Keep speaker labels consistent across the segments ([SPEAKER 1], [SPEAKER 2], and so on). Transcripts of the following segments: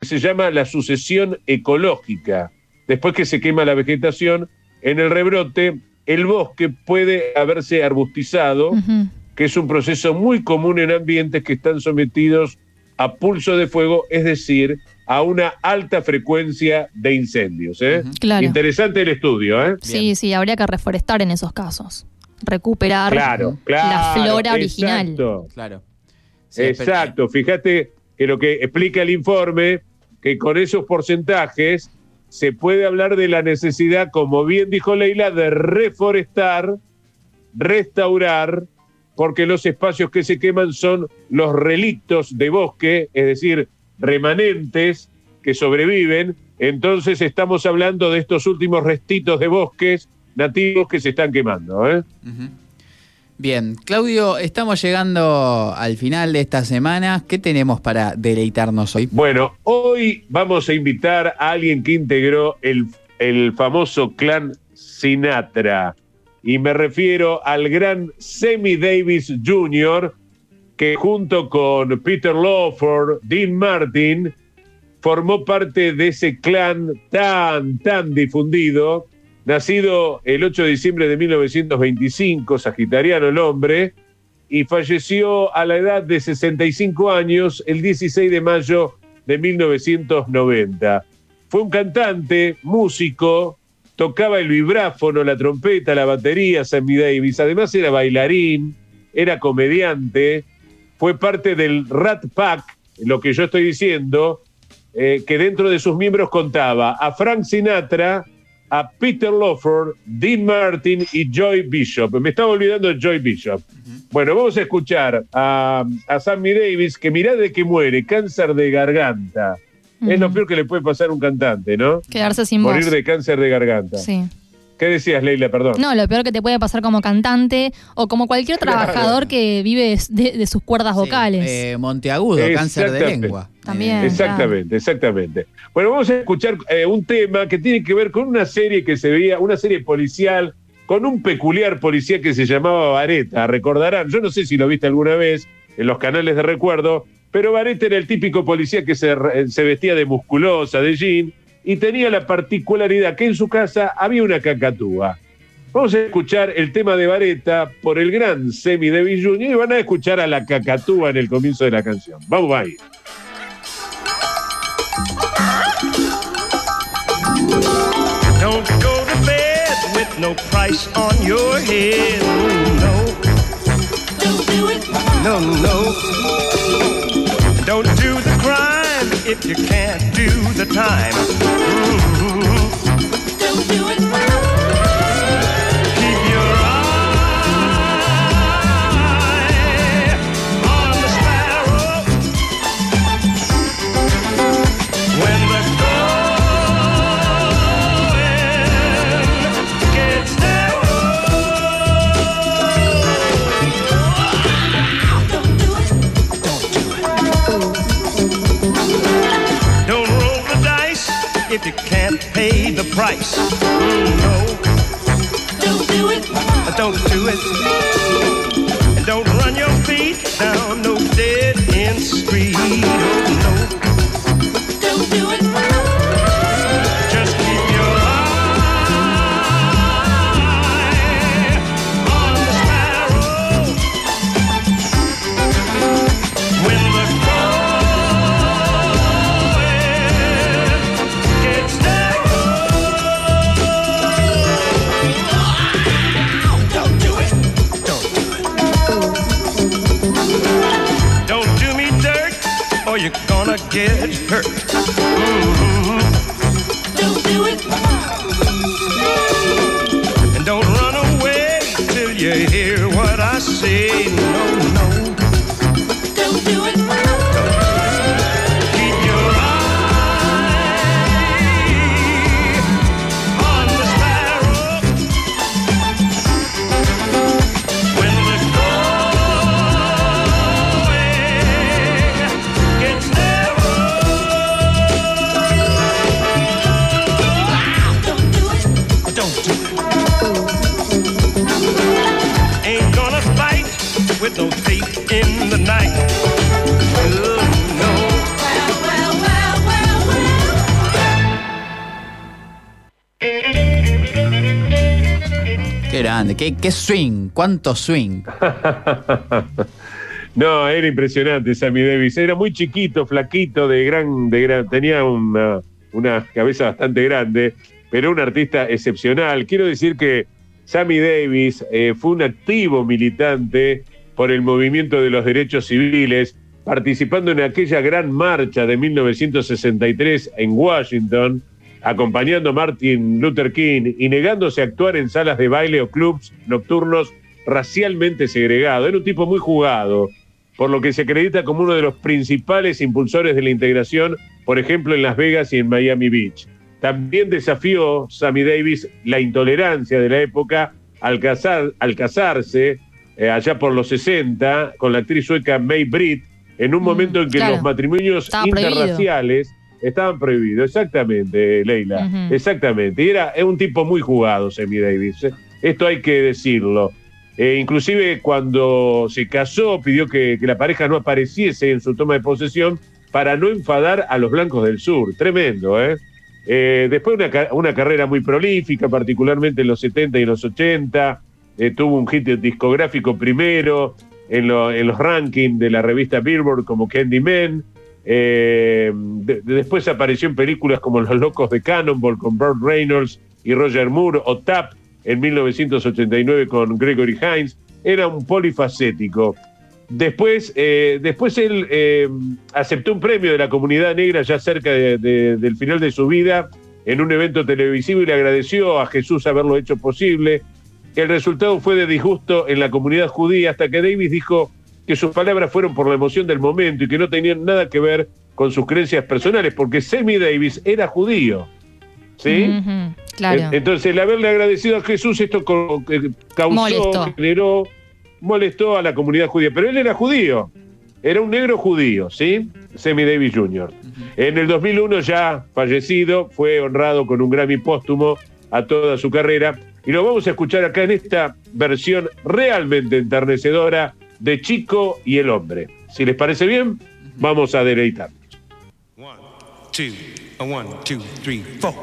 [SPEAKER 1] se llama la sucesión ecológica. Después que se quema la vegetación, en el rebrote el bosque puede haberse arbustizado, que es un proceso muy común en ambientes que están sometidos a pulso de fuego, es decir, a una alta frecuencia de incendios. ¿eh? Interesante el estudio. ¿eh?
[SPEAKER 2] Sí, sí, habría que reforestar en esos casos. Recuperar la flora original.
[SPEAKER 1] Claro. exacto. Fíjate que lo que explica el informe, que con esos porcentajes se puede hablar de la necesidad, como bien dijo Leila, de reforestar, restaurar, porque los espacios que se queman son los relictos de bosque, es decir, remanentes que sobreviven. Entonces estamos hablando de estos últimos restitos de bosques nativos que se están quemando. ¿eh?
[SPEAKER 3] Bien, Claudio, estamos llegando al final de esta semana. ¿Qué tenemos para deleitarnos hoy?
[SPEAKER 1] Bueno, hoy vamos a invitar a alguien que integró el, el famoso clan Sinatra. Y me refiero al gran Sammy Davis Jr., que junto con Peter Lawford, Dean Martin, formó parte de ese clan tan, tan difundido nacido el 8 de diciembre de 1925, sagitariano el hombre, y falleció a la edad de 65 años el 16 de mayo de 1990. Fue un cantante, músico, tocaba el vibráfono, la trompeta, la batería, Sammy Davis, además era bailarín, era comediante, fue parte del Rat Pack, lo que yo estoy diciendo, eh, que dentro de sus miembros contaba a Frank Sinatra, a Peter Lawford, Dean Martin y Joy Bishop. Me estaba olvidando de Joy Bishop. Bueno, vamos a escuchar a, Sammy Davis, que mirá de que muere, cáncer de garganta. Es lo peor que le puede pasar a un cantante, ¿no?
[SPEAKER 2] Quedarse sin
[SPEAKER 1] Morir de cáncer de garganta.
[SPEAKER 2] Sí.
[SPEAKER 1] ¿Qué decías, Leila? Perdón.
[SPEAKER 2] No, lo peor que te puede pasar como cantante o como cualquier trabajador que vive de, sus cuerdas vocales.
[SPEAKER 3] Eh, monteagudo, cáncer de lengua.
[SPEAKER 2] También.
[SPEAKER 1] Exactamente, exactamente. Bueno, vamos a escuchar eh, un tema que tiene que ver con una serie que se veía, una serie policial, con un peculiar policía que se llamaba Vareta. Recordarán, yo no sé si lo viste alguna vez en los canales de recuerdo, pero Vareta era el típico policía que se, se vestía de musculosa, de jean, y tenía la particularidad que en su casa había una cacatúa. Vamos a escuchar el tema de Vareta por el gran Semi Davis Jr. y van a escuchar a la cacatúa en el comienzo de la canción. Vamos ahí. Don't go to bed with no price on your head. No, Don't do it. No, no. Don't do the crime if you can't do the time. Mm-hmm. Don't do it. If you can't pay the price. No. Don't do it. Uh, don't do it. And don't run your feet down no dead end street. Get hurt.
[SPEAKER 3] Qué swing, cuánto swing.
[SPEAKER 1] no, era impresionante Sammy Davis. Era muy chiquito, flaquito, de gran, de gran, tenía una, una cabeza bastante grande, pero un artista excepcional. Quiero decir que Sammy Davis eh, fue un activo militante por el movimiento de los derechos civiles, participando en aquella gran marcha de 1963 en Washington, acompañando a Martin Luther King y negándose a actuar en salas de baile o clubs nocturnos racialmente segregados. Era un tipo muy jugado, por lo que se acredita como uno de los principales impulsores de la integración, por ejemplo, en Las Vegas y en Miami Beach. También desafió Sammy Davis la intolerancia de la época al, al casarse eh, allá por los 60 con la actriz sueca May Britt, en un mm, momento en que los matrimonios interraciales estaban prohibidos. Exactamente, Leila. Exactamente. Y era un tipo muy jugado, Sammy Davis. ¿eh? Esto hay que decirlo. Eh, inclusive cuando se casó pidió que, la pareja no apareciese en su toma de posesión para no enfadar a los blancos del sur. Tremendo, ¿eh? eh después una, una carrera muy prolífica, particularmente en los 70 y los 80. tuvo un hit discográfico primero en, en los rankings de la revista Billboard como Candyman. Eh, después apareció en películas como Los Locos de Cannonball con Burt Reynolds y Roger Moore o Tap en 1989 con Gregory Hines. Era un polifacético. Después, eh, después él eh, aceptó un premio de la comunidad negra ya cerca del final de su vida en un evento televisivo y le agradeció a Jesús haberlo hecho posible. El resultado fue de disgusto en la comunidad judía hasta que Davis dijo que sus palabras fueron por la emoción del momento y que no tenían nada que ver con sus creencias personales, porque Sammy Davis era judío. ¿Sí?
[SPEAKER 2] claro.
[SPEAKER 1] Entonces, el haberle agradecido a Jesús, esto causó, molestó. generó, molestó a la comunidad judía. Pero él era judío, era un negro judío, ¿sí? Sammy Davis Jr. En el 2001, ya fallecido, fue honrado con un Grammy póstumo a toda su carrera. Y lo vamos a escuchar acá en esta versión realmente enternecedora de Chico y el hombre. Si les parece bien, vamos a deleitarnos. One, two, one, two, three, four.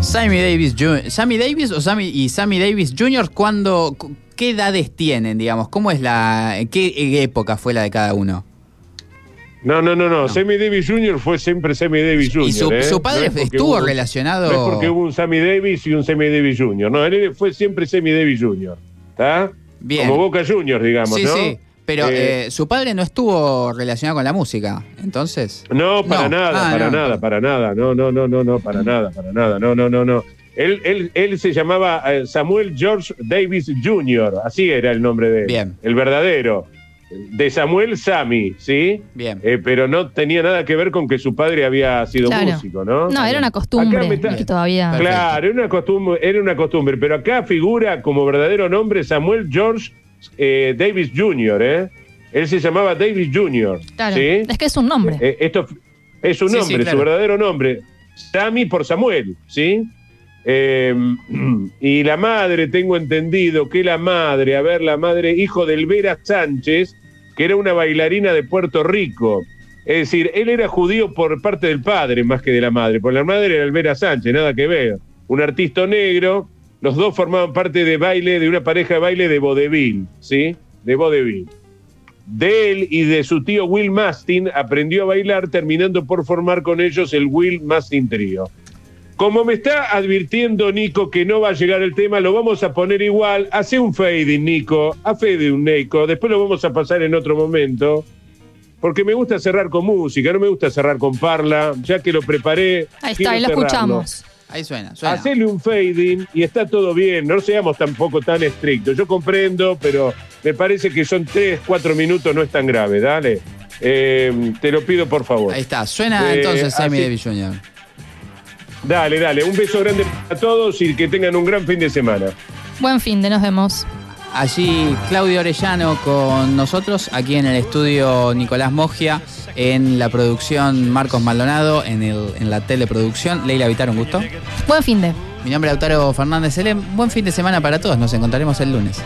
[SPEAKER 3] Sammy Davis, Sammy Davis o Sammy y Sammy Davis Jr. ¿cuándo, ¿Qué edades tienen, digamos? ¿Cómo es la qué época fue la de cada uno?
[SPEAKER 1] No, no, no, no. no. Sammy Davis Jr. fue siempre Sammy Davis Jr.
[SPEAKER 3] Y su,
[SPEAKER 1] ¿eh?
[SPEAKER 3] padre estuvo relacionado.
[SPEAKER 1] Porque hubo un Sammy Davis y un Sammy Davis Jr. No, él fue siempre Sammy Davis Jr. ¿Está?
[SPEAKER 3] Bien.
[SPEAKER 1] Como Boca Juniors, digamos,
[SPEAKER 3] sí,
[SPEAKER 1] ¿no?
[SPEAKER 3] Sí. Pero
[SPEAKER 1] Eh,
[SPEAKER 3] eh, su padre no estuvo relacionado con la música, entonces.
[SPEAKER 1] No, para
[SPEAKER 3] No.
[SPEAKER 1] nada,
[SPEAKER 3] Ah,
[SPEAKER 1] para
[SPEAKER 3] no.
[SPEAKER 1] nada, para nada. No, no, no, no, no, para nada, para nada. No, no, no, no. Él, él, él se llamaba eh, Samuel George Davis Jr., así era el nombre de él.
[SPEAKER 3] Bien.
[SPEAKER 1] El verdadero. De Samuel Sammy, ¿sí?
[SPEAKER 3] Bien.
[SPEAKER 1] Eh, pero no tenía nada que ver con que su padre había sido
[SPEAKER 2] Claro.
[SPEAKER 1] músico, ¿no?
[SPEAKER 2] No, era una
[SPEAKER 1] Acá
[SPEAKER 2] costumbre
[SPEAKER 1] me está-
[SPEAKER 2] que todavía.
[SPEAKER 1] Claro, era una costumbre, era una costumbre, pero acá figura como verdadero nombre Samuel George eh, Davis Jr., ¿eh? Él se llamaba Davis Jr.,
[SPEAKER 2] Claro.
[SPEAKER 1] ¿sí?
[SPEAKER 2] Es que es un nombre.
[SPEAKER 1] Eh, esto es
[SPEAKER 3] Sí, sí,
[SPEAKER 1] nombre,
[SPEAKER 3] claro.
[SPEAKER 1] su verdadero nombre. Sammy por Samuel, ¿sí? Eh, y la madre, tengo entendido que la madre, a ver, la madre, hijo del Vera Sánchez, que era una bailarina de Puerto Rico. Es decir, él era judío por parte del padre más que de la madre. Por la madre era el Vera Sánchez, nada que ver. Un artista negro. Los dos formaban parte de baile, de una pareja de baile de vodevil, ¿sí? De vodevil. De él y de su tío Will Mastin aprendió a bailar, terminando por formar con ellos el Will Mastin Trio. Como me está advirtiendo Nico que no va a llegar el tema, lo vamos a poner igual. Hace un fading, Nico. A fading, Nico. Después lo vamos a pasar en otro momento. Porque me gusta cerrar con música, no me gusta cerrar con parla. Ya que lo preparé.
[SPEAKER 2] Ahí está, ahí lo
[SPEAKER 1] cerrarlo.
[SPEAKER 2] escuchamos.
[SPEAKER 3] Ahí suena, suena.
[SPEAKER 1] Hacele un fading y está todo bien. No seamos tampoco tan estrictos. Yo comprendo, pero me parece que son tres, cuatro minutos, no es tan grave. Dale. Eh, te lo pido por favor.
[SPEAKER 3] Ahí está, suena
[SPEAKER 1] Eh,
[SPEAKER 3] entonces Sammy
[SPEAKER 1] así-
[SPEAKER 3] Davis Jr.
[SPEAKER 1] Dale, dale. Un beso grande a todos y que tengan un gran fin de semana.
[SPEAKER 2] Buen fin de, nos vemos.
[SPEAKER 3] Allí Claudio Orellano con nosotros, aquí en el estudio Nicolás Mogia, en la producción Marcos Maldonado, en, el, en la teleproducción. Leila Vitar, un gusto.
[SPEAKER 2] Buen fin de.
[SPEAKER 3] Mi nombre es Lautaro Fernández Selem. Buen fin de semana para todos, nos encontraremos el lunes.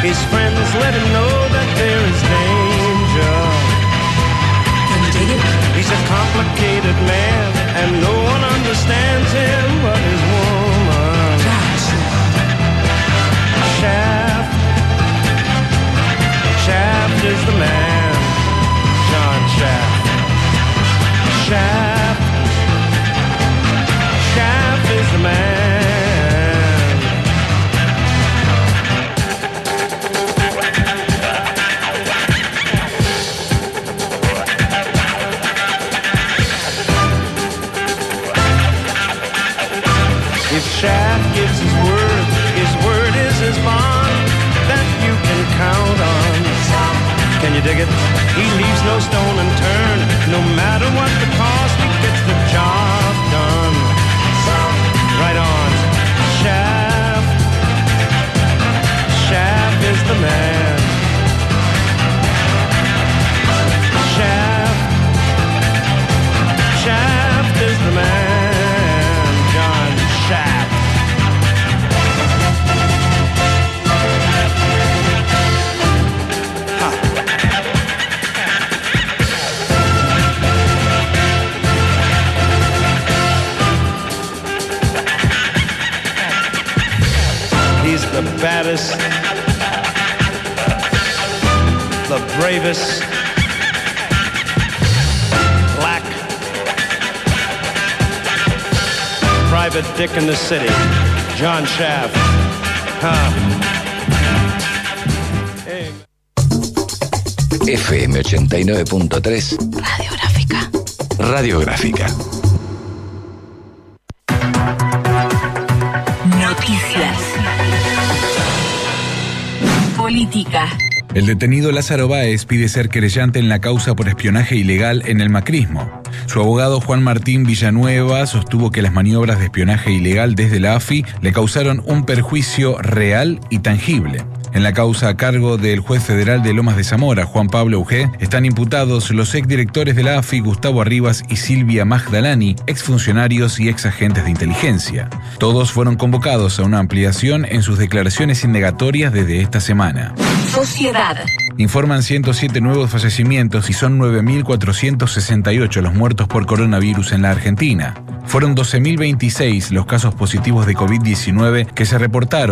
[SPEAKER 4] His friends let him know that there is danger. He's a complicated It? He leaves no stone unturned. No matter what the cost, he gets the job done. Right on. Shaft. Shaft is the man. Black, private dick in the city, John Shaft. Huh. Hey.
[SPEAKER 5] FM 89.3
[SPEAKER 2] Radiográfica.
[SPEAKER 5] Radiográfica.
[SPEAKER 6] Noticias. Política.
[SPEAKER 7] El detenido Lázaro Báez pide ser querellante en la causa por espionaje ilegal en el macrismo. Su abogado Juan Martín Villanueva sostuvo que las maniobras de espionaje ilegal desde la AFI le causaron un perjuicio real y tangible. En la causa a cargo del juez federal de Lomas de Zamora, Juan Pablo Ugé, están imputados los exdirectores de la AFI, Gustavo Arribas y Silvia Magdalani, exfuncionarios y exagentes de inteligencia. Todos fueron convocados a una ampliación en sus declaraciones indagatorias desde esta semana.
[SPEAKER 6] Sociedad.
[SPEAKER 7] Informan 107 nuevos fallecimientos y son 9.468 los muertos por coronavirus en la Argentina. Fueron 12.026 los casos positivos de COVID-19 que se reportaron